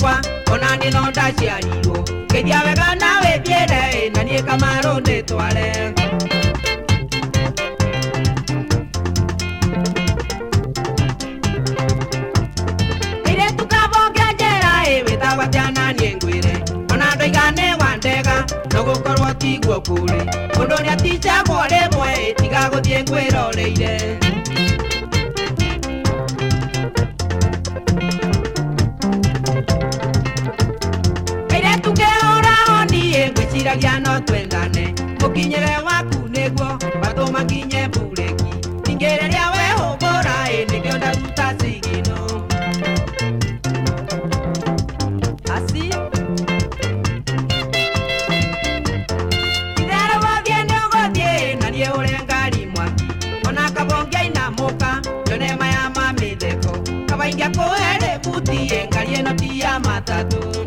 kwa ona ni no ndaciarirwo ngithia wega na wĩthiĩre na niĩ kamarũ nĩ tware irĩtukabonge njera ĩ wĩtagwa tiana niĩ ngwĩre ona andũ aigane wa ndega no gũkorwo tiguo kũrĩ ũndũ nĩ aticagwo rĩmwe ĩtigagũthiĩ ngwĩroreire ndiragia no twendane mukinyere waku neguo batuma nginye mureki ningereria we hubura i nikio ndaruta cigino asi ithero wathie ni uguthie na nie uria ngari mwaki ona kabongia inamuka yone maya ma mitheko kabaingia kuhere buti ngari ino tia matatu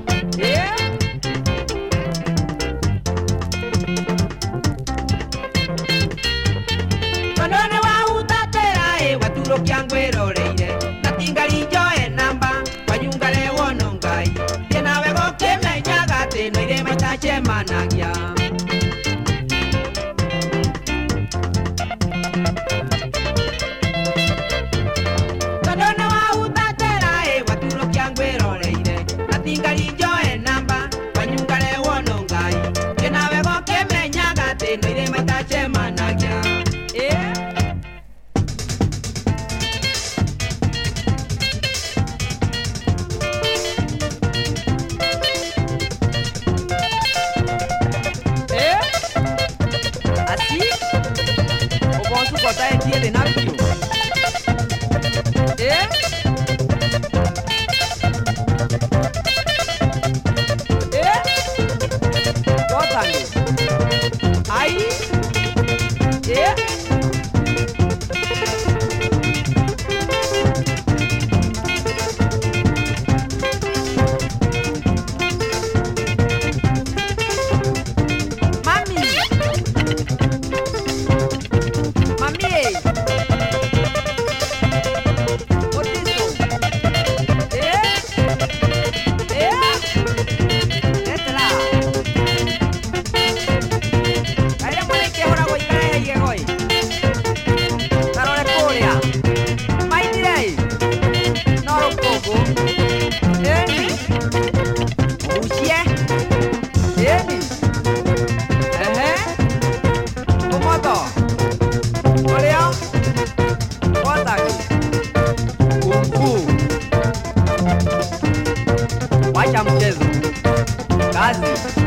na che managia 别。cha mchezo kazi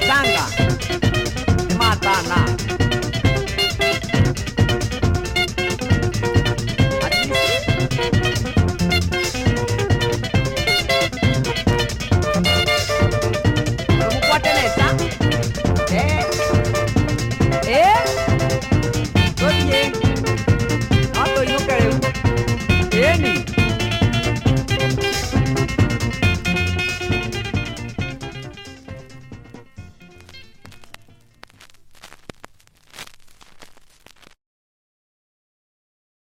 干的。